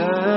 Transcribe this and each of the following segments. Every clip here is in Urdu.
لا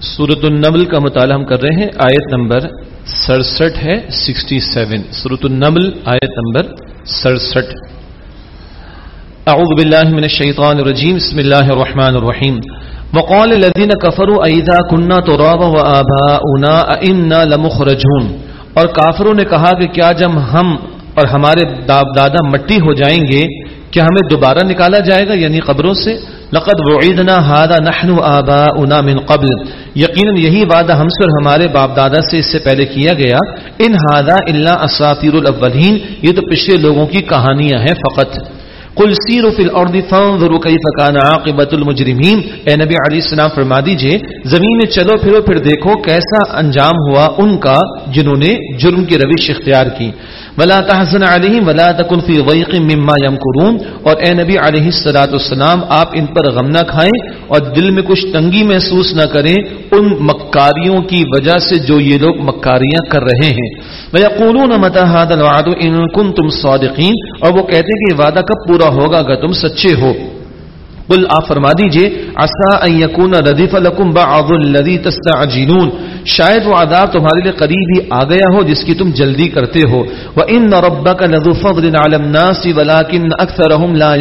سورت النمل کا مطالعہ ہم کر رہے ہیں، آیت نمبر سڑسٹھ ہے، سکسٹی سیون۔ سورت النمل، آیت نمبر سڑسٹھ۔ اعوذ باللہ من الشیطان الرجیم، بسم اللہ الرحمن الرحیم۔ وقال الذين كفروا اذا كنا ترابا واباؤنا ائنا لمخرجون. اور کافروں نے کہا کہ کیا جب ہم اور ہمارے داب دادا مٹی ہو جائیں گے، کیا ہمیں دوبارہ نکالا جائے گا یعنی قبروں سے؟ لقد وعیدنا هذا نحن آباؤنا من قبل. یقینا یہی وعدہ ہم سے اور ہمارے باپ دادا سے اس سے پہلے کیا گیا. ان هذا الا اساطیر الاولین. یہ تو پچھلے لوگوں کی کہانیاں ہیں فقط. قل سیروا فی الارض فانظروا کیف کان عاقبۃ المجرمین. اے نبی علیہ السلام فرما دیجیے، زمین میں چلو پھرو، پھر دیکھو کیسا انجام ہوا ان کا جنہوں نے جرم کی روش اختیار کی. ولا تحزن علیہم ولا تکن فی ضیق مما یمکرون اور اے نبی علیہ الصلوۃ والسلام، آپ ان پر غم نہ کھائیں اور دل میں کچھ تنگی محسوس نہ کریں ان مکاریوں کی وجہ سے جو یہ لوگ مکاریاں کر رہے ہیں۔ وَيَقُولُونَ مَتَى هَذَا الْوَعْدُ إِن كُنتُمْ صَادِقِينَ؟ اور وہ کہتے ہیں کہ یہ وعدہ کب پورا ہوگا اگر تم سچے ہو۔ قل، آپ فرما دیجیے، عسى ان يكون ردف لكم بعض الذي تستعجلون۔ شاید وہ عذاب تمہارے لیے قریب ہی آ گیا ہو جس کی تم جلدی کرتے ہو۔ وہ ان لذو فضل على لا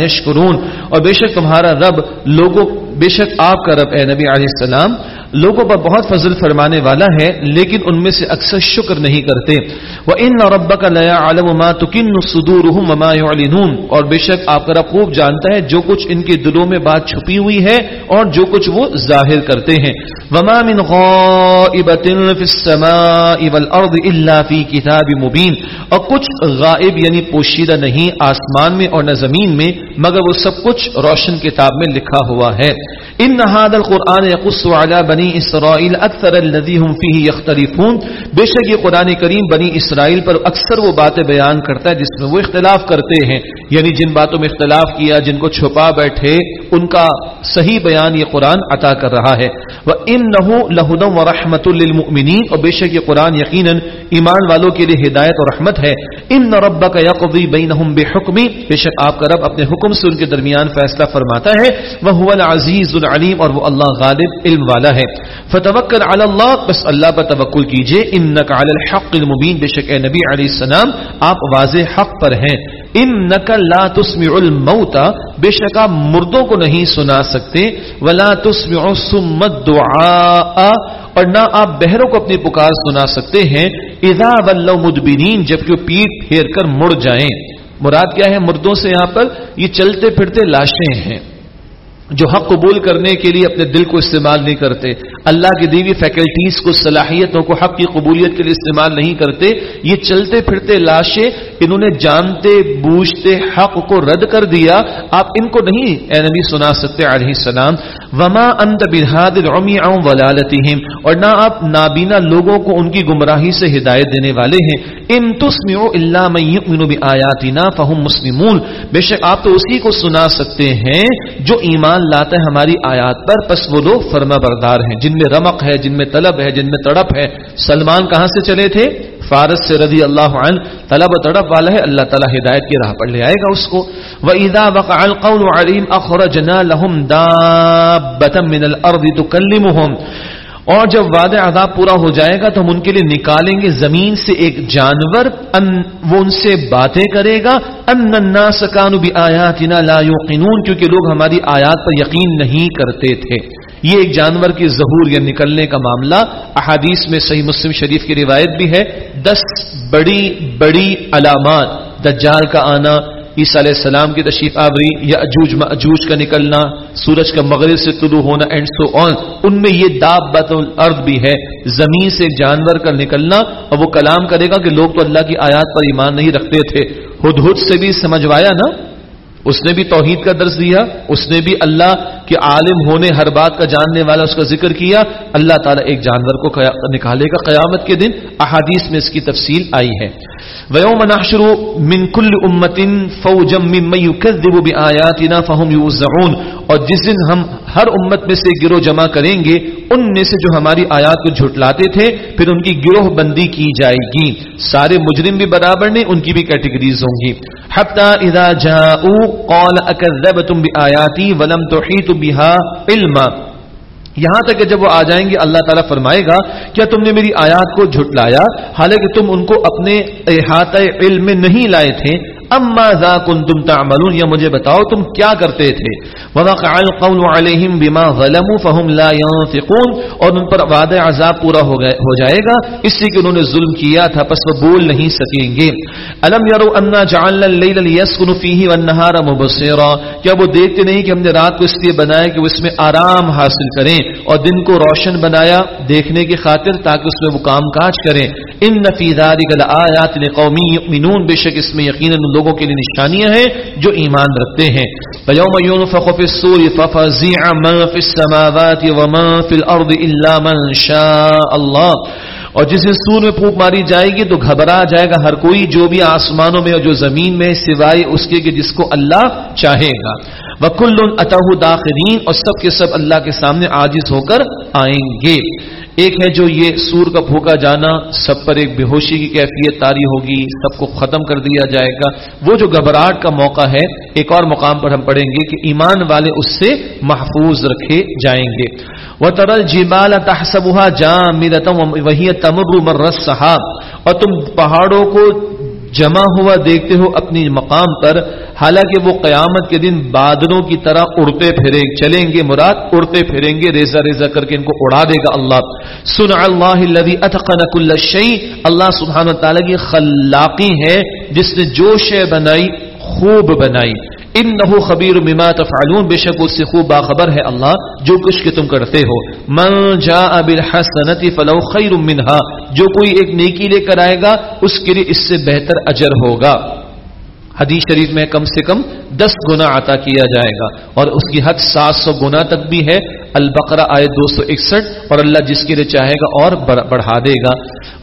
اور بے شک تمہارا رب لوگوں بے شک آپ کا رب اے نبی علیہ السلام۔ لوگوں پر بہت فضل فرمانے والا ہے، لیکن ان میں سے اکثر شکر نہیں کرتے۔ وہ ان ربک ما تکن صدورهم وما اور بے شک آپ کا رب خوب جانتا ہے، جو کچھ ان کے دلوں میں بات چھپی ہوئی ہے اور جو کچھ وہ ظاہر کرتے ہیں۔ وما من فی السماء والارض الا فی کتاب مبین اور کچھ غائب یعنی پوشیدہ نہیں آسمان میں اور نہ زمین میں، مگر وہ سب کچھ روشن کتاب میں لکھا ہوا ہے۔ ان هذا القران يقص على بني اسرائيل اكثر الذي هم فيه يختلفون بے شک یہ قران کریم بنی اسرائیل پر اکثر وہ باتیں بیان کرتا ہے جس میں وہ اختلاف کرتے ہیں۔ یعنی جن باتوں میں اختلاف کیا، جن کو چھپا بیٹھے، ان کا صحیح بیان یہ قرآن عطا کر رہا ہے۔ وانه لهدى ورحمه للمؤمنين۔ اور بے شک یہ قرآن یقینا ایمان والوں کے لیے ہدایت اور رحمت ہے۔ ان ربك يقضي بينهم بحكمه بے شک آپ کا رب اپنے حکم سے ان کے درمیان فیصلہ فرماتا ہے۔ وهو العزيز العلیم اور وہ اللہ غالب علم والا ہے۔ فتوکل علی اللہ، بس اللہ پر توکل کیجیے۔ انک علی الحق المبین۔ بے شک اے نبی علیہ السلام، آپ واضح حق پر ہیں۔ انک لا تسمع الموت۔ بے شک آپ مردوں کو نہیں سنا سکتے۔ ولا تسمع الصم الدعاء۔ اور نہ آپ بہروں کو اپنی پکار سنا سکتے ہیں۔ اذا ولوا مدبرین جبکہ پیٹ پھیر کر مڑ جائیں۔ مراد کیا ہے؟ مردوں سے یہاں پر یہ چلتے پھرتے لاشیں ہیں۔ جو حق قبول کرنے کے لیے اپنے دل کو استعمال نہیں کرتے، اللہ کی دیوی فیکلٹیز کو، صلاحیتوں کو، حق کی قبولیت کے لیے استعمال نہیں کرتے، یہ چلتے پھرتے لاشیں انہوں نے جانتے، بوجھتے حق کو رد کر دیا۔ آپ ان کو نہیں، اے نبی، سنا سکتے علیہ السلام۔ وما انت بحاد العمی ولالتہم اور نہ آپ نابینا لوگوں کو ان کی گمراہی سے ہدایت دینے والے ہیں۔ ان تسمعوا الا من يؤمن بآیاتنا فهم مسلمون۔ بے شک آپ تو اسی کو سنا سکتے ہیں جو ایمان لاتا ہے ہماری آیات پر۔ پس وہ لوگ فرما بردار ہیں، جن میں رمق ہے، جن میں طلب ہے، جن میں تڑپ ہے۔ سلمان کہاں سے چلے تھے؟ فارس سے رضی اللہ عنہ، طلب و تڑپ والا ہے، اللہ تعالیٰ ہدایت کی راہ پر لے آئے گا اس کو۔ وَإِذَا وَقَعَ الْقَوْلُ عَلِيمْ، أَخْرَجْنَا لَهُمْ دَابَّةً مِّنَ الْأَرْضِ تُكَلِّمُهُمْ۔ اور جب وعدہ عذاب پورا ہو جائے گا، تو ہم ان کے لیے نکالیں گے زمین سے ایک جانور، ان، وہ ان سے باتیں کرے گا۔ ان الناس كانوا بآياتنا لا يوقنون، کیونکہ لوگ ہماری آیات پر یقین نہیں کرتے تھے۔ یہ ایک جانور کی ظہور یا نکلنے کا معاملہ احادیث میں صحیح مسلم شریف کی روایت بھی ہے۔ دس بڑی بڑی علامات، دجال کا آنا، عیسیٰ علیہ السلام کی تشریف آوری یا اجوج اجوج کا نکلنا، سورج کا مغرب سے طلوع ہونا اینڈ سو آن ان میں یہ داب بت الارض بھی ہے۔ زمین سے جانور کا نکلنا اور وہ کلام کرے گا کہ لوگ تو اللہ کی آیات پر ایمان نہیں رکھتے تھے۔ ہد ہد سے بھی سمجھوایا نا؟ اس نے بھی توحید کا درس دیا، اس نے بھی اللہ کے عالم ہونے ہر بات کا جاننے والا اس کا ذکر کیا۔ اللہ تعالیٰ ایک جانور کو نکالے گا۔ قیامت کے دن احادیث میں اس کی تفصیل آئی ہے۔ وَيَوْمَ نَحْشُرُ مِن كُلِّ أُمَّةٍ فَوْجًا مِّمَّن يُكَذِّبُ بِآيَاتِنَا فَهُمْ يُوزَعُونَ اور جس دن ہم ہر امت میں سے گروہ جمع کریں گے، ان میں سے جو ہماری آیات کو جھٹلاتے تھے، پھر ان کی گروہ بندی کی جائے گی۔ سارے مجرم بھی برابر نہیں، ان کی بھی کیٹیگریز ہوں گی۔ حتی اذا جاؤ قال اکذبتم بآیاتی ولم تحیطوا بها علما۔ یہاں تک کہ جب وہ آ جائیں گے، اللہ تعالیٰ فرمائے گا کیا تم نے میری آیات کو جھٹلایا؟ حالانکہ تم ان کو اپنے احاطۂ علم میں نہیں لائے تھے۔ اما ذا کنتم تعملون، یا مجھے بتاؤ تم کیا کرتے تھے؟ ووقع القول عليهم بما ظلموا فهم لا ينطقون اور ان پر وعدہ عذاب پورا ہو گئے ہو جائے گا۔ اس لیے کہ انہوں نے ظلم کیا تھا، پس وہ بول نہیں سکیں گے۔ الم يروا ان جعلنا الليل ليسكنوا فيه والنهار مبصرا۔ کیا وہ دیکھتے نہیں کہ ہم نے رات کو اس لیے بنایا کہ وہ اس میں آرام حاصل کریں اور دن کو روشن بنایا دیکھنے کی خاطر تاکہ اس میں وہ کام کاج کریں؟ ان فی ذلك لآیات لقوم یؤمنون۔ بے شک اس میں یقینا لوگوں کے لیے نشانیاں ہیں جو ایمان رکھتے ہیں۔ یوم ينفخ في الصور ففزع من في السماوات ومن في الارض الا من شاء الله۔ اور جس دن سور میں پھونک ماری جائے گی تو گھبرا جائے گا ہر کوئی جو بھی آسمانوں میں اور جو زمین میں سوائے اس کے کہ جس کو اللہ چاہے گا۔ وکل اتہ داخرین اور سب کے سب اللہ کے سامنے عاجز ہو کر آئیں گے۔ ایک ہے جو یہ سور کا پھونکا جانا، سب پر ایک بے ہوشی کی کیفیت تاری ہوگی، سب کو ختم کر دیا جائے گا۔ وہ جو گھبراہٹ کا موقع ہے، ایک اور مقام پر ہم پڑھیں گے کہ ایمان والے اس سے محفوظ رکھے جائیں گے۔ وہ ترل جیبال تحسبہ جام وہی تمر مرس صاحب اور تم پہاڑوں کو جمع ہوا دیکھتے ہو اپنی مقام پر، حالانکہ وہ قیامت کے دن بادلوں کی طرح اڑتے پھریں چلیں گے مراد اڑتے پھریں گے ریزا ریزا کر کے ان کو اڑا دے گا اللہ۔ سن اللہ اتقن کل شعی اللہ سبحانہ تعالیٰ کی خلاقی ہے، جس نے جو شے بنائی، خوب بنائی۔ ان نہ خبیر مما تفعلون، بے شک اس سے خوب باخبر ہے اللہ، جو کچھ کہ تم کرتے ہو۔ من جاء بالحسنت فلو خیر منہا، جو کوئی ایک نیکی لے کر آئے گا، اس کے لیے اس سے بہتر اجر ہوگا۔ حدیث شریف میں کم سے کم دس گنا عطا کیا جائے گا اور اس کی حد سات سو گنا تک بھی ہے۔ البقرہ آئے دو سو اکسٹھ اور اللہ جس کے لیے چاہے گا اور بڑھا دے گا۔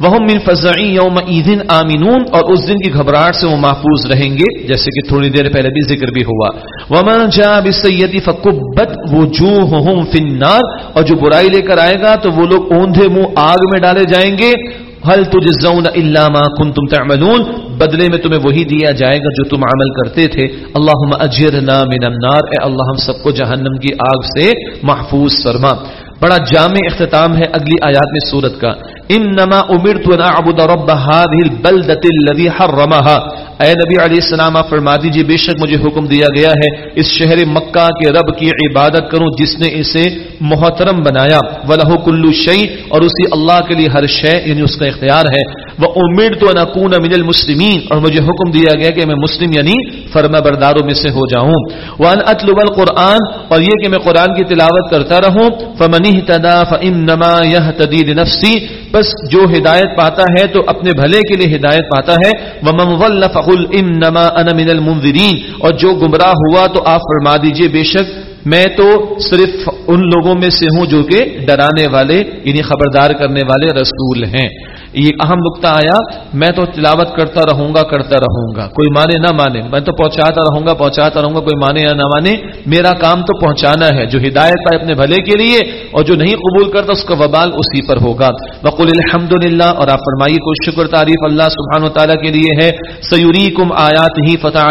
وہ من یوم عیدن آمینون اور اس دن کی گھبراہٹ سے وہ محفوظ رہیں گے، جیسے کہ تھوڑی دیر پہلے بھی ذکر بھی ہوا۔ ومن جا بسیتی فکبت وجوہہم فی النار اور جو برائی لے کر آئے گا تو وہ لوگ اوندھے منہ آگ میں ڈالے جائیں گے۔ حل تجزون الا ما کنتم تعملون؟ بدلے میں تمہیں وہی دیا جائے گا جو تم عمل کرتے تھے۔ اللہم اجرنا من النار۔ اے اللہ، ہم سب کو جہنم کی آگ سے محفوظ فرما۔ بڑا جامع اختتام ہے اگلی آیات میں سورت کا۔ انما امرت ان اعبد رب هذه البلدة الذي حرمها۔ اے نبی علیہ السلام، آپ فرما دیجیے بے شک مجھے حکم دیا گیا ہے، اس شہر مکہ کے رب کی عبادت کروں جس نے اسے محترم بنایا۔ ولہ کلو شعی اور اسی اللہ کے لیے ہر شے یعنی اس کا اختیار ہے۔ وہ امید تو نقون من المسلمین اور مجھے حکم دیا گیا کہ میں مسلم یعنی فرما برداروں میں سے ہو جاؤں۔ وان اطلب القرآن، اور یہ کہ میں قرآن کی تلاوت کرتا رہوں۔ فمنی تدا اهتدى فانما يهتدي لنفسه بس جو ہدایت پاتا ہے تو اپنے بھلے کے لیے ہدایت پاتا ہے وہ فقل انما انا من المنذرين اور جو گمراہ ہوا تو آپ فرما دیجیے بے شک میں تو صرف ان لوگوں میں سے ہوں جو کہ ڈرانے والے یعنی خبردار کرنے والے رسول ہیں۔ یہ اہم نقطہ آیا، میں تو تلاوت کرتا رہوں گا، کرتا رہوں گا۔ کوئی مانے نہ مانے، میں تو پہنچاتا رہوں گا، پہنچاتا رہوں گا، کوئی مانے یا نہ مانے، میرا کام تو پہنچانا ہے۔ جو ہدایت پائے اپنے بھلے کے لیے اور جو نہیں قبول کرتا، اس کا وبال اسی پر ہوگا۔ بقول الحمد للہ اور آپ فرمائیے کو شکر تعریف اللہ سبحان و تعالیٰ کے لیے ہے؟ سیوری کم آیات ہی فتح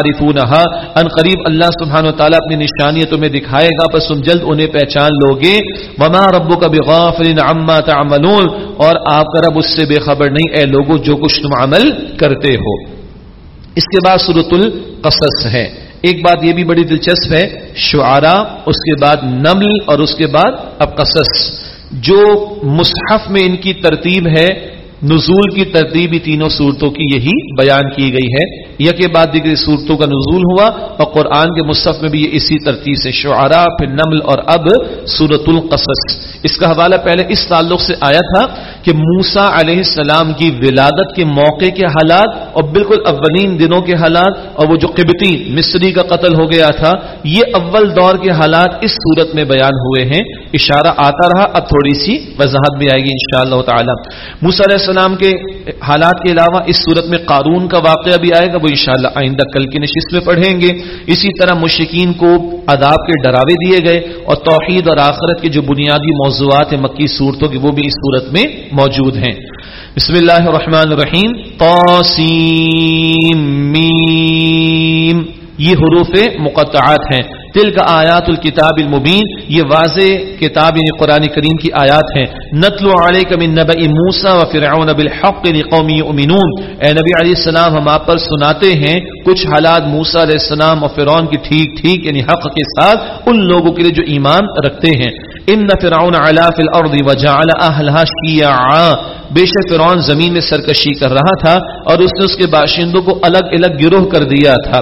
ان قریب اللہ سبحان و تعالیٰ اپنی نشانی تمہیں دکھائے گا بس تم جلد انہیں پہچان لوگے۔ وما ربو کا بغافل عما تعملون۔ اور آپ کا رب اس سے بے خبر نہیں، اے لوگوں جو کچھ تم عمل کرتے ہو۔ اس کے بعد سورت القصص ہے۔ ایک بات یہ بھی بڑی دلچسپ ہے شعرا اس کے بعد نمل اور اس کے بعد اب قصص جو مصحف میں ان کی ترتیب ہے، نزول کی ترتیب تینوں صورتوں کی یہی بیان کی گئی ہے۔ یک بعد دیگر صورتوں کا نزول ہوا اور قرآن کے مصحف میں بھی یہ اسی ترتیب سے شعرا پھر نمل اور اب سورت القصص۔ اس کا حوالہ پہلے اس تعلق سے آیا تھا کہ موسا علیہ السلام کی ولادت کے موقع کے حالات اور بالکل اولین دنوں کے حالات اور وہ جو قبطی مصری کا قتل ہو گیا تھا، یہ اول دور کے حالات اس صورت میں بیان ہوئے ہیں۔ اشارہ آتا رہا، اب تھوڑی سی وضاحت بھی آئے گی ان شاء اللہ تعالیٰ۔ موسا علیہ السلام کے حالات کے علاوہ اس صورت میں قارون کا واقعہ بھی آئے گا۔ وہ انشاءاللہ آئندہ کل کی نشست میں پڑھیں گے۔ اسی طرح مشکین کو عذاب کے ڈراوے دیے گئے اور توحید اور آخرت کے جو بنیادی موضوعات ہیں، مکی صورتوں کی، وہ بھی اس صورت میں موجود ہیں۔ بسم اللہ الرحمن الرحیم۔ میم۔ یہ حروف مقطعات ہیں۔ تل کا آیات الکتاب المبین، یہ واضح کتاب یعنی قرآن کریم کی آیات ہیں۔ نتل علیک من نبع موسیٰ و فرعون بالحق لقوم یؤمنون۔ اے نبی علیہ السلام، ہم آپ پر سناتے ہیں، کچھ حالات موسیٰ علیہ السلام اور فرعون کی ٹھیک ٹھیک یعنی حق کے ساتھ، ان لوگوں کے لیے جو ایمان رکھتے ہیں۔ ان فرعون علا فی الارض وجعل اہلها شیعا بے شک فرعون زمین میں سرکشی کر رہا تھا اور اس نے اس کے باشندوں کو الگ الگ گروہ کر دیا تھا۔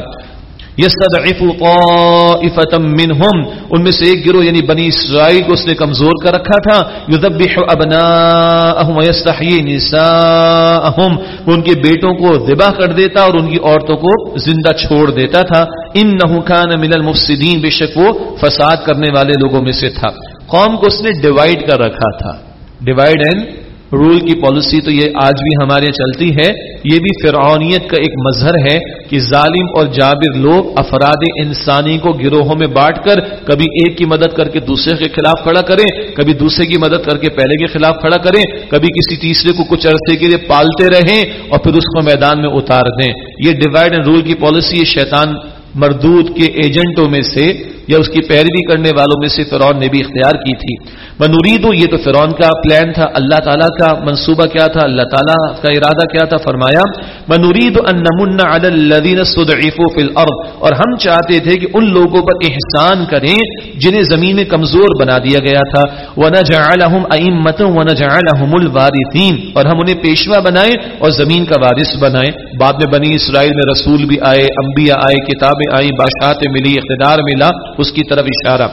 یستضعف طائفه منهم ان میں سے ایک گروہ یعنی بنی اسرائیل کو اس نے کمزور کر رکھا تھا یذبح ابناءهم ويستحيي نساءهم وہ ان کے بیٹوں کو ذبح کر دیتا اور ان کی عورتوں کو زندہ چھوڑ دیتا تھا۔ انه كان من المفسدين بے شک وہ فساد کرنے والے لوگوں میں سے تھا۔ قوم کو اس نے ڈیوائیڈ کر رکھا تھا۔ ڈیوائیڈ اینڈ رول کی پالیسی تو یہ آج بھی ہمارے چلتی ہے۔ یہ بھی فرعونیت کا ایک مظہر ہے کہ ظالم اور جابر لوگ افراد انسانی کو گروہوں میں بانٹ کر کبھی ایک کی مدد کر کے دوسرے کے خلاف کھڑا کریں، کبھی دوسرے کی مدد کر کے پہلے کے خلاف کھڑا کریں، کبھی کسی تیسرے کو کچھ عرصے کے لیے پالتے رہیں اور پھر اس کو میدان میں اتار دیں۔ یہ ڈیوائڈ اینڈ رول کی پالیسی یہ شیطان مردود کے ایجنٹوں میں سے یا اس کی پیروی کرنے والوں میں سے فرعون نے بھی اختیار کی تھی۔ منورید یہ تو فرعون کا پلان تھا، اللہ تعالیٰ کا منصوبہ کیا تھا، اللہ تعالیٰ کا ارادہ کیا تھا، فرمایا منورید فی الارض۔ اور ہم چاہتے تھے کہ ان لوگوں پر احسان کریں جنہیں زمین میں کمزور بنا دیا گیا تھا۔ ونجعلهم ائمه ونجعلهم الوارثین اور ہم انہیں پیشوا بنائیں اور زمین کا وارث بنائیں۔ بعد میں بنی اسرائیل میں رسول بھی آئے، انبیاء آئے، کتابیں آئیں، بادشاہتیں ملی، اقتدار ملا۔ اس کی طرف اشارہ۔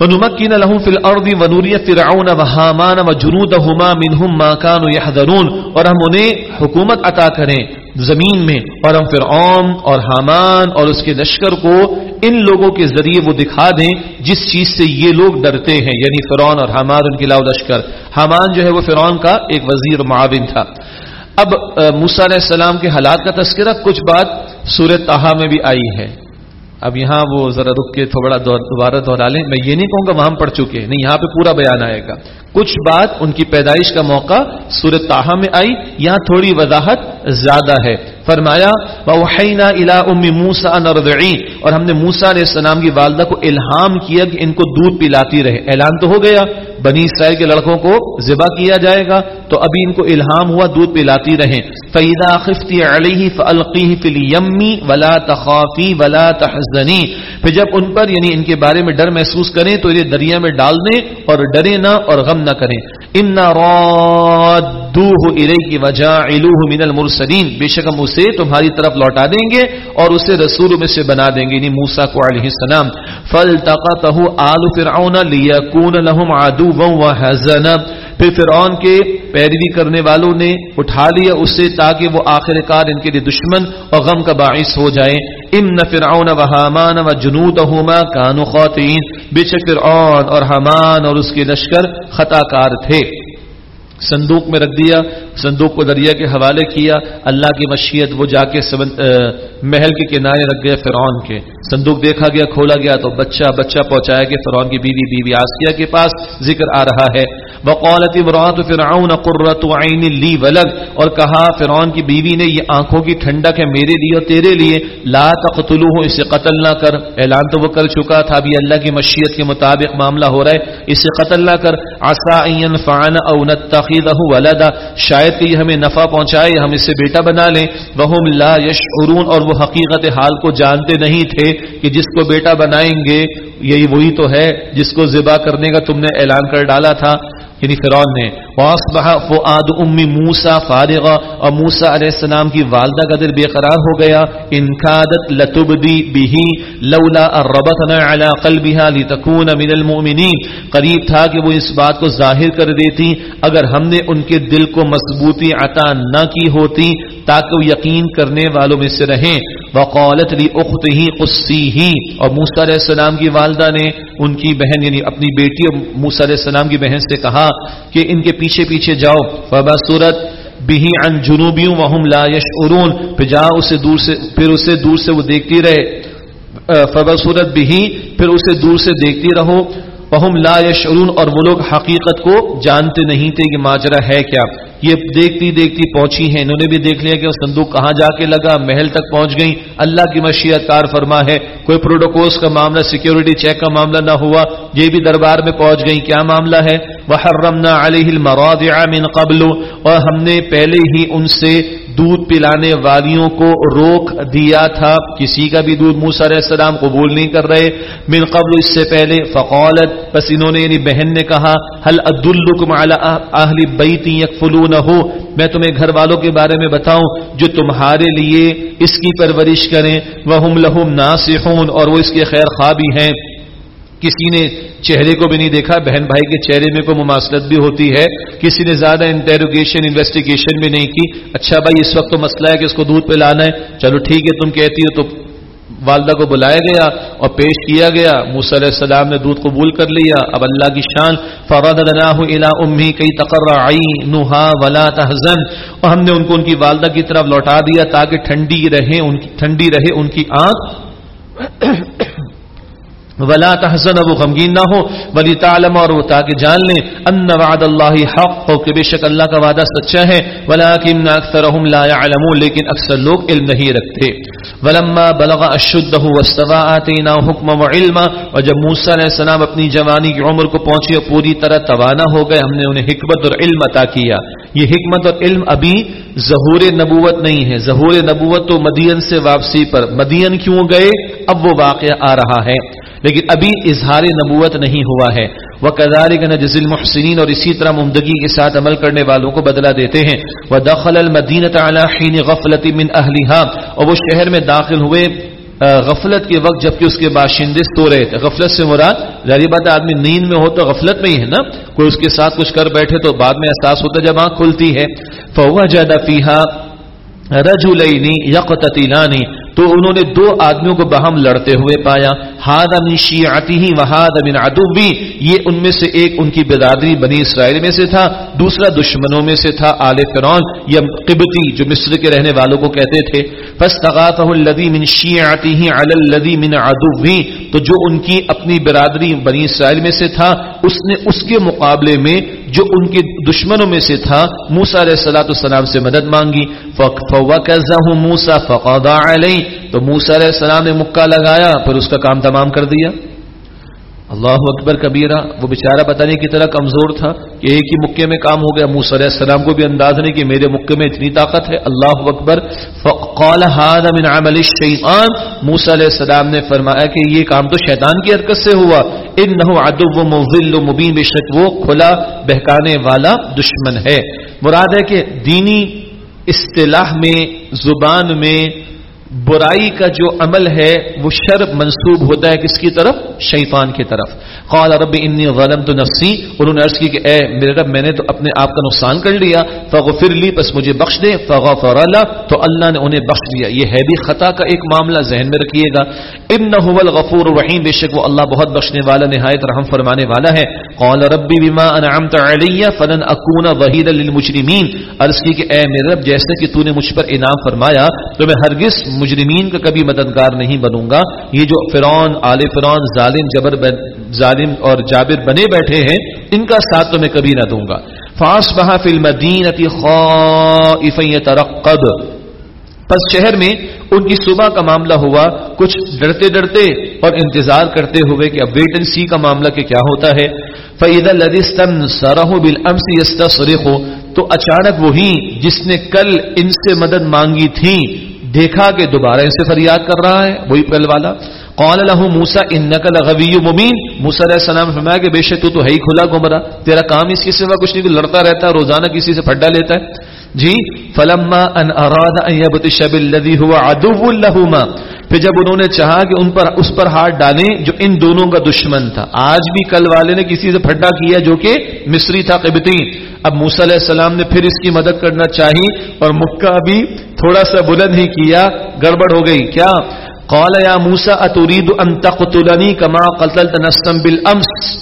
ونمكن لهم في الارض ونري فرعون وهامان وجنودهما منهم ما كانوا يحذرون۔ اور ہم انہیں حکومت عطا کریں زمین میں۔ اور ہم فرعون اور حامان اور اس کے لشکر کو ان لوگوں کے ذریعے وہ دکھا دیں جس چیز سے یہ لوگ ڈرتے ہیں۔ یعنی فرعون اور حامان ان کے لاؤ لشکر۔ حامان جو ہے وہ فرعون کا ایک وزیر معاون تھا۔ اب موسیٰ علیہ السلام کے حالات کا تذکرہ کچھ بات سورت تہا میں بھی آئی ہے۔ اب یہاں وہ ذرا رک کے تھوڑا دوبارہ دوہرا لیں۔ میں یہ نہیں کہوں گا وہاں پڑھ چکے نہیں، یہاں پہ پورا بیان آئے گا۔ کچھ بات ان کی پیدائش کا موقع سورت تاہا میں آئی۔ یہاں تھوڑی وضاحت زیادہ ہے۔ فرمایا وحینا الا ام موسا نردعی اور ہم نے موسا علیہ السلام کی والدہ کو الہام کیا کہ ان کو دودھ پلاتی رہے۔ اعلان تو ہو گیا۔ بنی اسرائیل کے لڑکوں کو ذبح کیا جائے گا تو ابھی ان کو الہام ہوا، دودھ پلاتی رہیں۔ فیدا خفتی علیہ فلقی فل یمی ولا تخافی ولا تحزنی پھر جب ان پر یعنی ان کے بارے میں ڈر محسوس کریں تو انہیں دریا میں ڈال دیں اور ڈرے نہ اور غم نہ کریں۔ ان کی وجہ من المرسلین بے شک ہم اسے تمہاری طرف لوٹا دیں گے اور اسے رسول میں سے بنا دیں گے یعنی موسا کو علیہ السلام۔ فل تقا آل فرعون لیکون لهم عدوا پھر فرعون کے پیروی کرنے والوں نے اٹھا لیا اسے تاکہ وہ آخر کار ان کے لیے دشمن اور غم کا باعث ہو جائے ان فرعون و حامان و جنود کانو خواتین بے شک فرعون اور حمان اور اس کے لشکر خطا کار تھے۔ صندوق میں رکھ دیا۔ صندوق کو دریا کے حوالے کیا، اللہ کی مشیت، وہ جا کے محل کے کنارے رکھ گئے فرعون کے۔ صندوق دیکھا گیا، کھولا گیا تو بچہ بچہ پہنچایا گیا فرعون کی بیوی بیوی آسیہ کے پاس ذکر آ رہا ہے۔ وقالت امرات فرعون قرۃ عین لی ولد۔ اور کہا، فرعون کی بیوی نے، یہ آنکھوں کی ٹھنڈک ہے میرے لیے اور تیرے لیے۔ لا تقتلوه، اسے قتل نہ کر۔ اعلان تو وہ کر چکا تھا، ابھی اللہ کی مشیت کے مطابق معاملہ ہو رہا ہے۔ اسے قتل نہ کر۔ عسى ان ينفعنا او نتخذه ولدا۔ شاید شاید کہ یہ ہمیں نفع پہنچائے، ہم اس سے بیٹا بنا لیں۔ وہ لا یشعرون اور وہ حقیقت حال کو جانتے نہیں تھے کہ جس کو بیٹا بنائیں گے، یہی وہی تو ہے جس کو ذبح کرنے کا تم نے اعلان کر ڈالا تھا۔ یعنی فرعون نے واصبح فؤاد ام موسى فارغا، اور موسى علیہ السلام کی والدہ کا دل بے قرار ہو گیا۔ ان كادت لتبدي به لولا ربطنا على قلبها لتكون من المؤمنين۔ قریب تھا کہ وہ اس بات کو ظاہر کر دیتی، اگر ہم نے ان کے دل کو مضبوطی عطا نہ کی ہوتی، تاکہ وہ یقین کرنے والوں میں سے رہیں۔ وقالت لی اخته قصیه۔ اور موسی علیہ السلام کی والدہ نے ان کی بہن یعنی اپنی بیٹی موسی علیہ السلام کی بہن سے کہا کہ ان کے پیچھے پیچھے جاؤ۔ فبا صورت بھی ان جنوبیوں وہم لا یشعرون۔ پھر جاؤ اسے دور سے، پھر اسے دور سے وہ دیکھتی رہے۔ فبا صورت بھی پھر اسے دور سے دیکھتی رہو۔ وہم لا یشعرون، اور وہ لوگ حقیقت کو جانتے نہیں تھے کہ ماجرا ہے کیا۔ یہ دیکھتی دیکھتی پہنچی ہیں، انہوں نے بھی دیکھ لیا کہ وہ صندوق کہاں جا کے لگا، محل تک پہنچ گئی اللہ کی مشیت کار فرما ہے۔ کوئی پروٹوکولس کا معاملہ، سیکیورٹی چیک کا معاملہ نہ ہوا، یہ بھی دربار میں پہنچ گئی کیا معاملہ ہے؟ وہ علیہ المراضع من قبل۔ اور ہم نے پہلے ہی ان سے دودھ پلانے والیوں کو روک دیا تھا۔ کسی کا بھی دودھ موسیٰ علیہ السلام قبول نہیں کر رہے۔ من قبل اس سے پہلے فقالت، بس انہوں نے یعنی بہن نے کہا حل ادلکم علی اہل بیت یکفلونہ میں تمہیں گھر والوں کے بارے میں بتاؤں، جو تمہارے لیے اس کی پرورش کریں۔ وہم لہم ناصحون اور وہ اس کے خیر خواہ بھی ہیں۔ کسی نے چہرے کو بھی نہیں دیکھا، بہن بھائی کے چہرے میں کوئی مماثلت بھی ہوتی ہے، کسی نے زیادہ انٹیروگیشن انویسٹیگیشن بھی نہیں کی۔ اچھا بھائی، اس وقت تو مسئلہ ہے کہ اس کو دودھ پہ لانا ہے۔ چلو ٹھیک ہے، تم کہتی ہو تو والدہ کو بلایا گیا اور پیش کیا گیا۔ موسی علیہ السلام نے دودھ قبول کر لیا۔ اب اللہ کی شان۔ فرددناہ الی امی کئی تقر عینها ولا تحزن۔ اور ہم نے ان کو ان کی والدہ کی طرف لوٹا دیا تاکہ ٹھنڈی رہے ان کی ٹھنڈی رہے ان کی آنکھ۔ ولا تحزن ابو غمگین نہ ہو، ولی تعلم اور وہ تاکہ جان لیں، ان وعد اللہ حق ہو کہ بے شک اللہ کا وعدہ سچا ہے ولکن اکثرهم لا يعلمون لیکن اکثر لوگ علم نہیں رکھتے۔ ولما بلغ اشده واستوى اتينا حکما وعلما اور جب موسی علیہ السلام اپنی جوانی کی عمر کو پہنچے اور پوری طرح توانا ہو گئے، ہم نے انہیں حکمت اور علم عطا کیا۔ یہ حکمت اور علم ابھی ظہور نبوت نہیں ہے۔ ظہور نبوت تو مدین سے واپسی پر۔ مدین کیوں گئے؟ اب وہ واقعہ آ رہا ہے۔ لیکن ابھی اظہار نبوت نہیں ہوا ہے۔ وہ کزار نجز المحسنین اور اسی طرح ممدگی کے ساتھ عمل کرنے والوں کو بدلا دیتے ہیں۔ وہ دخل المدین حین غفلت من اہلیہ اور وہ شہر میں داخل ہوئے غفلت کے وقت جبکہ اس کے باشندے سو رہے تھے۔ غفلت سے مراد، ظاہری بات آدمی نیند میں ہو تو غفلت میں ہی ہے نا۔ کوئی اس کے ساتھ کچھ کر بیٹھے تو بعد میں احساس ہوتا ہے جب آنکھ کھلتی ہے۔ فوا جادہ فیحا رجولینی یقتتلانی تو انہوں نے دو آدمیوں کو بہم لڑتے ہوئے پایا۔ ہاد امن شیعتی ہی وہاد امن ادبی یہ ان میں سے ایک ان کی برادری بنی اسرائیل میں سے تھا، دوسرا دشمنوں میں سے تھا آل فرعون یا قبطی، جو مصر کے رہنے والوں کو کہتے تھے۔ پس فاستغاثه الذي من شيعته على الذي من عدوه تو جو ان کی اپنی برادری بنی اسرائیل میں سے تھا، اس نے اس کے مقابلے میں جو ان کے دشمنوں میں سے تھا موسا علیہ السلاۃ السلام سے مدد مانگی۔ موسا فقدا علیہ تو موسا علیہ السلام نے مکہ لگایا، پھر اس کا کام تمام کر دیا۔ اللہ اکبر کبیرہ، وہ بیچارہ پتہ نہیں کی طرح کمزور تھا کہ ایک ہی مکے میں کام ہو گیا۔ موسی علیہ السلام کو بھی انداز نہیں کہ میرے مکے میں اتنی طاقت ہے۔ اللہ اکبر، فقال هذا من عمل الشیطان۔ موسی علیہ السلام نے فرمایا کہ یہ کام تو شیطان کی حرکت سے ہوا۔ انه عدو مضل مبین، بے شک وہ کھلا بہکانے والا دشمن ہے۔ مراد ہے کہ دینی اصطلاح میں، زبان میں برائی کا جو عمل ہے، وہ شر منسوب ہوتا ہے کس کی طرف؟ شیطان کی طرف۔ قال رب انی ظلمت نفسی، انہوں نے عرض کی کہ اے میرے رب، میں نے تو اپنے آپ کا نقصان کر لیا۔ فغفر لی، پس مجھے بخش دے۔ فغفر اللہ تو اللہ نے انہیں بخش دیا۔ یہ ہے بھی خطا کا ایک معاملہ ذہن میں رکھیے گا۔ انه الغفور الرحیم، بے شک وہ اللہ بہت بخشنے والا، نہایت رحم فرمانے والا ہے۔ قال رب بما انعمت علی، فلن اكون ظهيرا للمجرمین۔ عرض کی کہ اے میرے رب، جیسے کہ تو نے مجھ پر انعام فرمایا، تو میں ہرگز مجھ مجرمین کا کبھی مددگار نہیں بنوں گا۔ یہ جو فرعون، آل فرعون، ظالم، جبر ظالم اور جابر بنے بیٹھے ہیں، ان کا ساتھ تو میں کبھی نہ دوں گا۔ فاس بہا فل مدین پس شہر میں ان کی صبح کا معاملہ ہوا۔ کچھ ڈرتے ڈرتے اور انتظار کرتے ہوئے کہ اب ویٹ اینڈ سی کا معاملہ کہ کیا ہوتا ہے۔ فعید الدستم سرح بل ہو تو اچانک وہی جس نے کل ان سے مدد مانگی تھی دیکھا کہ دوبارہ ان سے فریاد کر رہا ہے، وہی پہل والا۔ قال له موسا انك نقل غوی مبین۔ موسا علیہ السلام فرمایا کہ بے شک تو تو ہے ہی کھلا گمرا تیرا کام اس کے سوا کچھ نہیں لڑتا رہتا ہے، روزانہ کسی سے پھڈا لیتا ہے۔ جی فلما ان اراد ان يبتش بالذي هو عدو لهما۔ پھر جب انہوں نے چاہا کہ ان پر اس پر ہاتھ ڈالیں جو ان دونوں کا دشمن تھا۔ آج بھی کل والے نے کسی سے پھڈا کیا جو کہ مصری تھا قبطی اب موسی علیہ السلام نے پھر اس کی مدد کرنا چاہی اور مکہ بھی تھوڑا سا بلند ہی کیا، گڑبڑ ہو گئی۔ کیا؟ قال یا موسا اترید ان تقتلنی کما قتلت نسم بالامس۔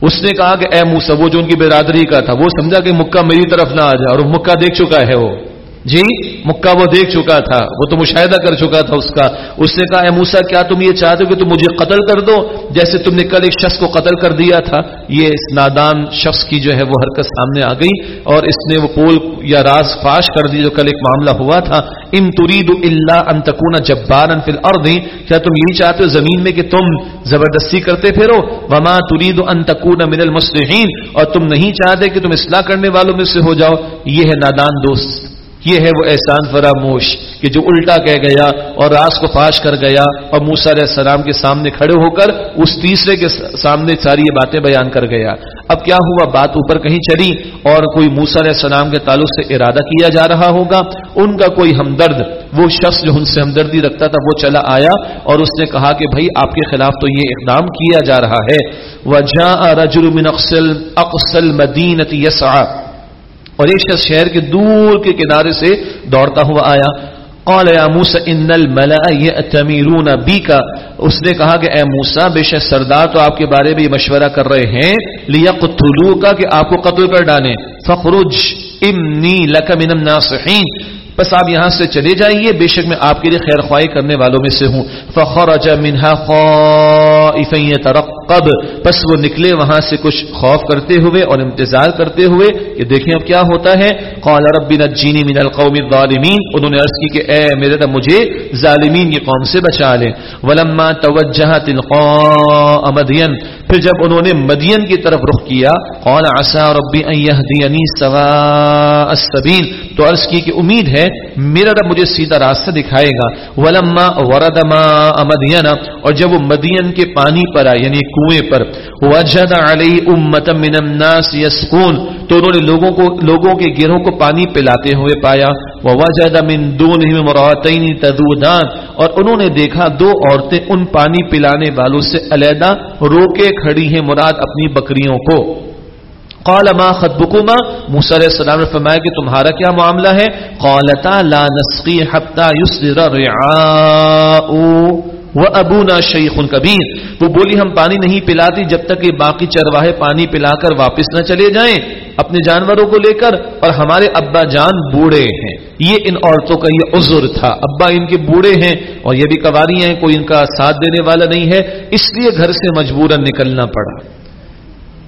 اس نے کہا کہ اے موسا وہ جو ان کی برادری کا تھا، وہ سمجھا کہ مکہ میری طرف نہ آ جائے اور مکہ دیکھ چکا ہے وہ۔ جی مکہ وہ دیکھ چکا تھا، وہ تو مشاہدہ کر چکا تھا اس کا۔ اس نے کہا، اے موسا کیا تم یہ چاہتے ہو کہ تم مجھے قتل کر دو؟ جیسے تم نے کل ایک شخص کو قتل کر دیا تھا۔ یہ اس نادان شخص کی جو ہے وہ حرکت سامنے آ گئی اور اس نے وہ پول یا راز فاش کر دی جو کل ایک معاملہ ہوا تھا۔ ان ترید اللہ انتقون جبار انفل اور کیا تم یہی چاہتے ہو زمین میں کہ تم زبردستی کرتے پھرو؟ وما ترید انتقون من المسلحین اور تم نہیں چاہتے کہ تم اصلاح کرنے والوں میں سے ہو جاؤ۔ یہ ہے نادان دوست۔ یہ ہے وہ احسان فراموش کہ جو الٹا کہہ گیا اور راز کو فاش کر گیا اور موسا علیہ السلام کے سامنے کھڑے ہو کر اس تیسرے کے سامنے ساری یہ باتیں بیان کر گیا۔ اب کیا ہوا؟ بات اوپر کہیں چلی اور کوئی موسا علیہ السلام کے تعلق سے ارادہ کیا جا رہا ہوگا؟ ان کا کوئی ہمدرد، وہ شخص جو ان سے ہمدردی رکھتا تھا، وہ چلا آیا اور اس نے کہا کہ بھائی آپ کے خلاف تو یہ اقدام کیا جا رہا ہے۔ وجہ رجل من اقصل اقصل مدینت یسعا اور ایک شخص شہر کے دور کے کنارے سے دوڑتا ہوا آیا۔ قال یا موسا ان الملأ یأتمیرون بی اس نے کہا کہ، اے موسا بے شک سردار تو آپ کے بارے میں مشورہ کر رہے ہیں۔ لیقتلوکا کہ آپ کو قتل کر ڈالیں۔ فخرج انی لک من الناصحین۔ بس آپ یہاں سے چلے جائیے، بے شک میں آپ کے لیے خیر خواہ کرنے والوں میں سے ہوں۔ فخرج منها خائفا يترقب بس وہ نکلے وہاں سے کچھ خوف کرتے ہوئے اور انتظار کرتے ہوئے کہ دیکھیں اب کیا ہوتا ہے۔ قال رب نجینی من القوم الظالمین۔ انہوں نے عرض کی کہ اے میرے رب، مجھے ظالمین کی قوم سے بچا لے۔ ولما توجہ تلقاء مدین۔ پھر جب انہوں نے مدین کی طرف رخ کیا، قال عسى ربي ان یعنی يهديني سواء السبيل تو عرض کی کہ امید ہے، میرا رب مجھے سیدھا راستہ دکھائے گا۔ ولما ورد ما اور جب وہ مدین کے پانی پر آئے یعنی کنویں پر، وجد علی امت من الناس یسقون تو انہوں نے لوگوں کو، لوگوں کے گروہ کو پانی پلاتے ہوئے پایا۔ ووجد من دونہم مراتین تذودان، اور انہوں نے دیکھا دو عورتیں ان پانی پلانے والوں سے علیحدہ روکے کھڑی ہیں، مراد اپنی بکریوں کو۔ قال ما خطبكما؟ موسی علیہ السلام نے فرمایا کہ تمہارا کیا معاملہ ہے؟ قالتا لا نسقي حتى يصدر الرعاء وابونا شيخ كبير وہ بولی، ہم پانی نہیں پلاتی جب تک یہ باقی چرواہے پانی پلا کر واپس نہ چلے جائیں۔ اپنے جانوروں کو لے کر اور ہمارے ابا جان بوڑھے ہیں۔ یہ ان عورتوں کا یہ عذر تھا۔ ابا ان کے بوڑھے ہیں اور یہ بھی کواری ہیں، کوئی ان کا ساتھ دینے والا نہیں ہے۔ اس لیے گھر سے مجبورا نکلنا پڑا۔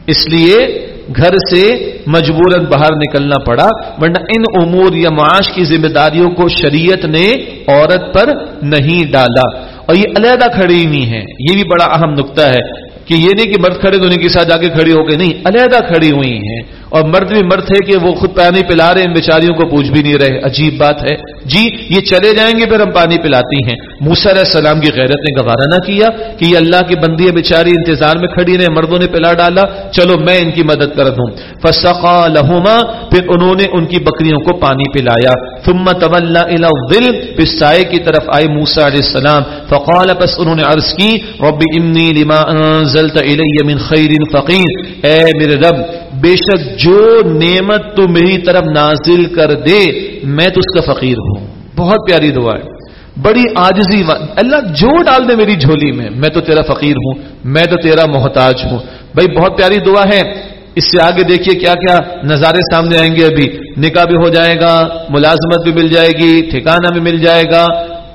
اس لیے گھر سے مجبوراً باہر نکلنا پڑا، ورنہ ان امور یا معاش کی ذمہ داریوں کو شریعت نے عورت پر نہیں ڈالا۔ اور یہ علیحدہ کھڑی نہیں ہے۔ یہ بھی بڑا اہم نقطہ ہے کہ یہ نہیں کہ مرد کھڑے تو ان کے ساتھ جا کے کھڑی ہو گئے نہیں، علیحدہ کھڑی ہوئی ہیں۔ اور مرد بھی مرد ہے کہ وہ خود پانی پلا رہے ہیں، ان بیچاریوں کو پوچھ بھی نہیں رہے۔ عجیب بات ہے۔ جی یہ چلے جائیں گے، پھر ہم پانی پلاتی ہیں۔ موسا علیہ السلام کی غیرت نے گوارا نہ کیا کہ یہ اللہ کی بندی بیچاری انتظار میں کھڑی رہے، مردوں نے پلا ڈالا۔ چلو، میں ان کی مدد کر دوں فسقا لہما، پھر انہوں نے ان کی بکریوں کو پانی پلایا۔ ثم تولا الى الظل، پھر سائے کی طرف آئے موسا علیہ السلام۔ فقال، پس انہوں نے عرض کی رب انی لما انزلت الی من خیر فقیر۔ اے میرے رب، بے شک جو نعمت تو میری طرف نازل کر دے، میں تو اس کا فقیر ہوں۔ بہت پیاری دعا ہے۔ بڑی آجزی اللہ جو ڈال دے میری جھولی میں میں تو تیرا فقیر ہوں، میں تو تیرا محتاج ہوں۔ بھائی، بہت پیاری دعا ہے۔ اس سے آگے دیکھیے کیا کیا نظارے سامنے آئیں گے ابھی۔ نکاح بھی ہو جائے گا، ملازمت بھی مل جائے گی، ٹھکانہ بھی مل جائے گا۔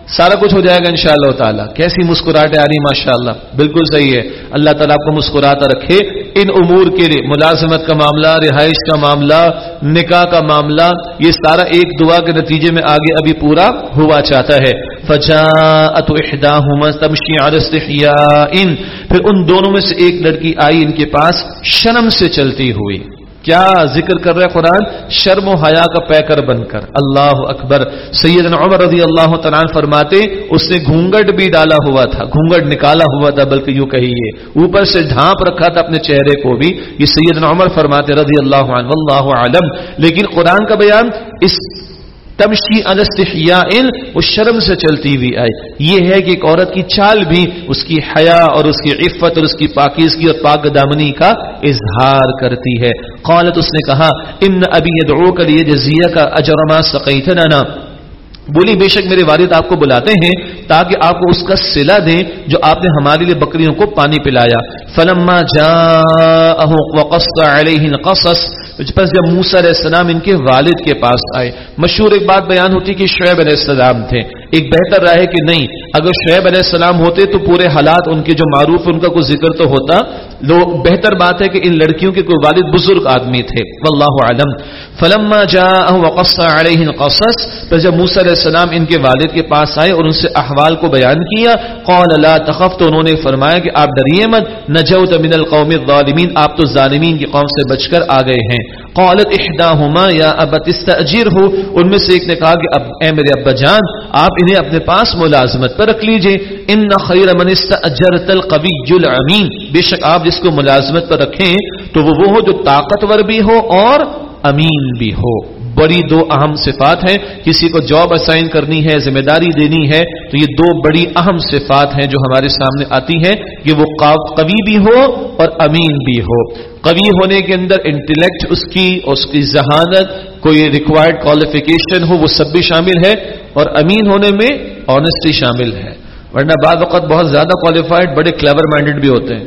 سارا کچھ ہو جائے گا ان شاء اللہ تعالیٰ۔ کیسی مسکراہٹیں آ رہی ماشاء اللہ بالکل صحیح ہے۔ اللہ تعالیٰ آپ کو مسکراتا رکھے۔ ان امور کے لیے، ملازمت کا معاملہ، رہائش کا معاملہ، نکاح کا معاملہ، یہ سارا ایک دعا کے نتیجے میں آگے ابھی پورا ہوا چاہتا ہے۔ فجا تمشی ان پھر ان دونوں میں سے ایک لڑکی آئی ان کے پاس، شرم سے چلتی ہوئی۔ کیا ذکر کر رہے قرآن؟ شرم و حیا کا پیکر بن کر۔ اللہ اکبر۔ سیدنا عمر رضی اللہ تعالیٰ فرماتے، اس نے گھونگٹ بھی ڈالا ہوا تھا گھونگٹ نکالا ہوا تھا، بلکہ یوں کہیے، اوپر سے ڈھانپ رکھا تھا اپنے چہرے کو بھی۔ یہ سیدنا عمر فرماتے رضی اللہ عنہ، واللہ عالم۔ لیکن قرآن کا بیان اس تمشی انستحیا وہ شرم سے چلتی ہوئی آئی۔ یہ ہے کہ ایک عورت کی چال بھی اس کی حیا اور اس کی عفت اور اس کی پاکیزگی اور پاک دامنی کا اظہار کرتی ہے۔ قالت، اس نے کہا، ان ابی یدعو کا لیے جزیہ کا اجرما سقیتنا بولی، بے شک میرے والد آپ کو بلاتے ہیں تاکہ آپ کو اس کا سلا دیں جو آپ نے ہمارے لیے بکریوں کو پانی پلایا۔ فلما جا وقص علیہ قصص پس جب موسیٰ علیہ السلام ان کے والد کے پاس آئے، مشہور ایک بات بیان ہوتی کہ شعیب علیہ السلام تھے۔ ایک بہتر رائے کہ نہیں؟ اگر شعیب علیہ السلام ہوتے تو پورے حالات ان کے جو معروف ان کا کوئی ذکر تو ہوتا۔ لو، بہتر بات ہے کہ ان لڑکیوں کے کوئی والد بزرگ آدمی تھے۔ واللہ عالم فلما وقص علیہ القصص پس جب موسا علیہ السلام ان کے والد کے پاس آئے اور ان سے احوال کو بیان کیا قول لا تخف، تو انہوں نے فرمایا کہ آپ ڈریے مت۔ نجوت من القوم الظالمین، آپ تو ظالمین کی قوم سے بچ کر آ گئے ہیں۔ قالت احداهما یا ابت استاجره ان میں سے ایک نے کہا کہ اب، اے میرے ابا جان آپ انہیں اپنے پاس ملازمت پر رکھ لیجیے۔ ان خیر من استاجرت القوی الامین بے شک آپ جس کو ملازمت پر رکھیں تو وہ وہ ہو جو طاقتور بھی ہو اور امین بھی ہو۔ بڑی دو اہم صفات ہیں۔ کسی کو جاب اسائن کرنی ہے، ذمہ داری دینی ہے، تو یہ دو بڑی اہم صفات ہیں جو ہمارے سامنے آتی ہیں۔ کہ وہ قوی بھی ہو اور امین بھی ہو۔ قوی ہونے کے اندر انٹلیکٹ اس کی اس کی ذہانت، کوئی ریکوائرڈ کوالیفیکیشن ہو، وہ سب بھی شامل ہے۔ اور امین ہونے میں آنےسٹی شامل ہے۔ ورنہ بعض وقت بہت زیادہ کوالیفائڈ بڑے کلیور مائنڈیڈ بھی ہوتے ہیں۔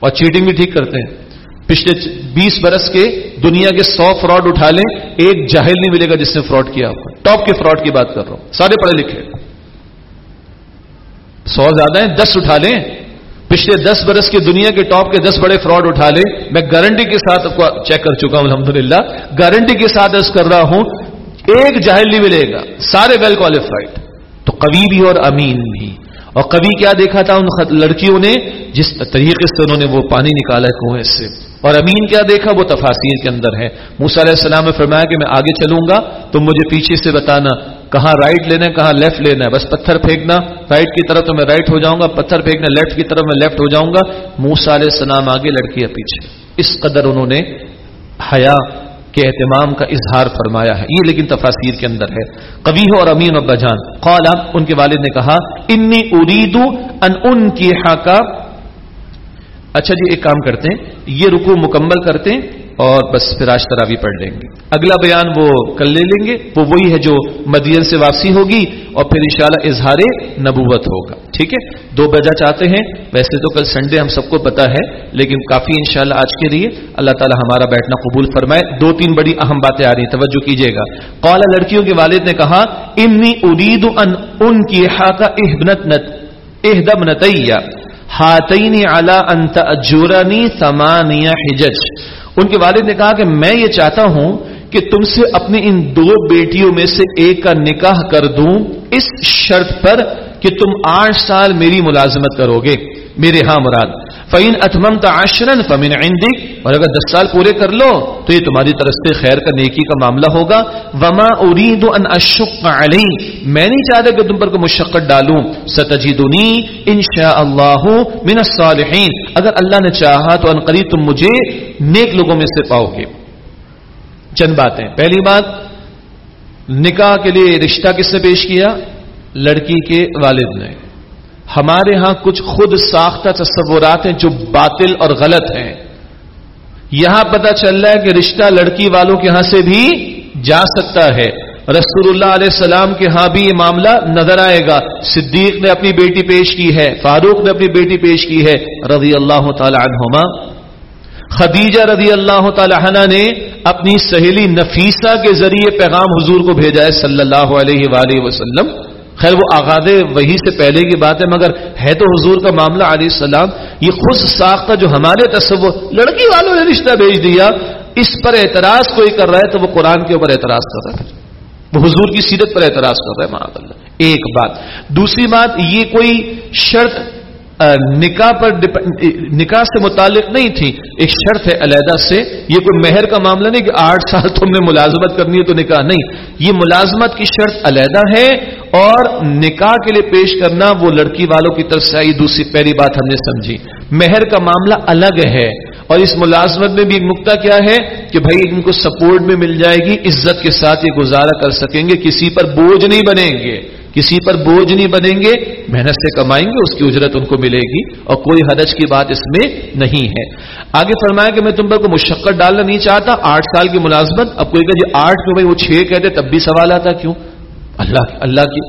اور چیٹنگ بھی ٹھیک کرتے ہیں۔ پچھلے بیس برس کے دنیا کے سو فراڈ اٹھا لیں، ایک جاہل نہیں ملے گا جس نے فراڈ کیا آپ کو ٹاپ کے فراڈ کی بات کر رہا ہوں۔ سارے پڑھے لکھے سو زیادہ ہیں، دس اٹھا لیں۔ پچھلے دس برس کی دنیا کے ٹاپ کے دس بڑے فراڈ اٹھا لیں۔ میں گارنٹی کے ساتھ آپ کو چیک کر چکا ہوں، الحمدللہ۔ گارنٹی کے ساتھ کر رہا ہوں، ایک جاہل نہیں ملے گا۔ سارے ویل کوالیفائڈ تو کبھی بھی اور امین بھی۔ اور کبھی کیا دیکھا تھا؟ ان لڑکیوں نے، جس طریقے سے انہوں نے وہ پانی نکالا کنویں سے۔ اور امین کیا دیکھا؟ وہ تفاصیر کے اندر ہے۔ موسا علیہ السلام نے فرمایا کہ میں آگے چلوں گا، تم مجھے پیچھے سے بتانا کہاں رائٹ لینا ہے، کہاں لیفٹ لینا ہے۔ بس پتھر پھینکنا رائٹ کی طرف تو میں رائٹ ہو جاؤں گا، پتھر پھینکنا لیفٹ کی طرف میں لیفٹ ہو جاؤں گا۔ موسا علیہ السلام آگے، لڑکی ہے پیچھے۔ اس قدر انہوں نے حیا کے اہتمام کا اظہار فرمایا ہے۔ یہ لیکن تفاصیر کے اندر ہے۔ کبھی اور امین ابا جان قالا ان کے والد نے کہا، انی اریدو ان ان کی حاقہ اچھا جی ایک کام کرتے ہیں، یہ رکو مکمل کرتے ہیں اور بس پھر آج تراوی پڑھ لیں گے۔ اگلا بیان وہ کل لے لیں گے، وہ وہی ہے جو مدین سے واپسی ہوگی اور پھر انشاءاللہ اظہار نبوت ہوگا۔ ٹھیک ہے؟ دو بجا چاہتے ہیں، ویسے تو کل سنڈے ہم سب کو پتا ہے، لیکن کافی انشاءاللہ آج کے لیے اللہ تعالی ہمارا بیٹھنا قبول فرمائے۔ دو تین بڑی اہم باتیں آ رہی ہیں، توجہ کیجیے گا۔ قالا لڑکیوں کے والد نے کہا، انی ارید ان ان کی حاقہ اہبنت اہدم نتیہ ہاتینی اعلی انت اجورانی سمانیہ حجج۔ ان کے والد نے کہا کہ میں یہ چاہتا ہوں کہ تم سے اپنی ان دو بیٹیوں میں سے ایک کا نکاح کر دوں۔ اس شرط پر کہ تم آٹھ سال میری ملازمت کرو گے۔ میرے ہاں مراد۔ فعین اتمم تعاشرن فمن عندک اور اگر دس سال پورے کر لو، تو یہ تمہاری طرف سے خیر کا نیکی کا معاملہ ہوگا۔ وما اريد ان اشق علی میں نہیں چاہتا کہ تم پر کوئی مشقت ڈالوں۔ ستجدنی ان شاء اللہ من الصالحین اگر اللہ نے چاہا تو ان قریب تم مجھے نیک لوگوں میں سے پاؤ گے۔ چند باتیں۔ پہلی بات، نکاح کے لیے رشتہ کس نے پیش کیا؟ لڑکی کے والد نے۔ ہمارے ہاں کچھ خود ساختہ تصورات ہیں جو باطل اور غلط ہیں۔ یہاں پتہ چل رہا ہے کہ رشتہ لڑکی والوں کے ہاں سے بھی جا سکتا ہے۔ رسول اللہ علیہ السلام کے ہاں بھی یہ معاملہ نظر آئے گا۔ صدیق نے اپنی بیٹی پیش کی ہے، فاروق نے اپنی بیٹی پیش کی ہے رضی اللہ تعالی عنہما۔ خدیجہ رضی اللہ تعالی عنہ نے اپنی سہیلی نفیسہ کے ذریعے پیغام حضور کو بھیجا ہے صلی اللہ علیہ وآلہ وسلم۔ خیر وہ آغاز وہی سے پہلے کی بات ہے، مگر ہے تو حضور کا معاملہ علیہ السلام، یہ خود ساختہ جو ہمارے تصور، لڑکی والوں نے رشتہ بھیج دیا، اس پر اعتراض کوئی کر رہا ہے تو وہ قرآن کے اوپر اعتراض کر رہا ہے۔ وہ حضور کی سیرت پر اعتراض کر رہا ہے معاذ اللہ ایک بات۔ دوسری بات، یہ کوئی شرط نکاح پر نکاح سے متعلق نہیں تھی، ایک شرط ہے علیحدہ سے، یہ کوئی مہر کا معاملہ نہیں کہ آٹھ سال تم نے ملازمت کرنی ہے تو نکاح نہیں۔ یہ ملازمت کی شرط علیحدہ ہے اور نکاح کے لیے پیش کرنا وہ لڑکی والوں کی طرف سے آئی، دوسری پہلی بات ہم نے سمجھی۔ مہر کا معاملہ الگ ہے اور اس ملازمت میں بھی ایک نقطہ کیا ہے کہ بھائی ان کو سپورٹ میں مل جائے گی، عزت کے ساتھ یہ گزارا کر سکیں گے، کسی پر بوجھ نہیں بنیں گے۔ کسی پر بوجھ نہیں بنیں گے، محنت سے کمائیں گے، اس کی اجرت ان کو ملے گی، اور کوئی حدج کی بات اس میں نہیں ہے۔ آگے فرمایا کہ میں تم پر کو مشقت ڈالنا نہیں چاہتا، آٹھ سال کی ملازمت۔ اب کوئی کہ جی آٹھ کیوں بھائی وہ چھ کہتے، تب بھی سوال آتا کیوں؟ اللہ اللہ کی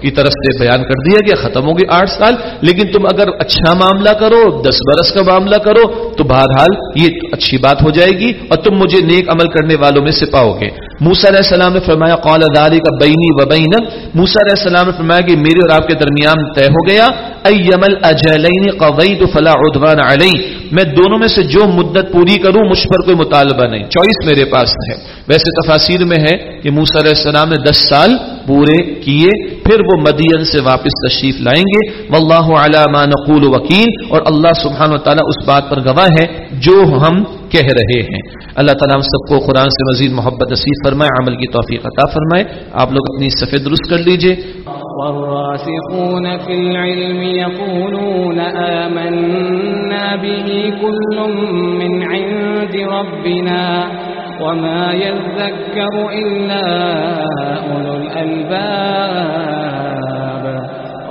کی طرف سے بیان کر دیا گیا، ختم ہوگی آٹھ سال۔ لیکن تم اگر اچھا معاملہ کرو، دس برس کا معاملہ کرو، تو بہرحال یہ اچھی بات ہو جائے گی، اور تم مجھے نیک عمل کرنے والوں میں سے پاؤ گے۔ موسا علیہ السلام نے فرمایا، قال داری کا بینی و بین موسا علیہ السلام نے فرمایا کہ میرے اور آپ کے درمیان طے ہو گیا ایمل اجلین قویت فلا عدوان علی میں دونوں میں سے جو مدت پوری کروں، مجھ پر کوئی مطالبہ نہیں۔ چوائس میرے پاس ہے۔ ویسے تفاصیر میں ہے کہ موسا علیہ السلام نے دس سال پورے کیے، پھر وہ مدین سے واپس تشریف لائیں گے۔ واللہ علی ما نقول وکیل، اور اللہ سبحانہ و تعالی اس بات پر گواہ ہے، جو ہم کہہ رہے ہیں۔ اللہ تعالیٰ ہم سب کو قرآن سے مزید محبت نصیب فرمائے، عمل کی توفیق عطا فرمائے۔ آپ لوگ اپنی سفید درست کر لیجیے۔ والراسخون في العلم يقولون آمنا به كل من عند ربنا وما يذكر إلا أولو الألباب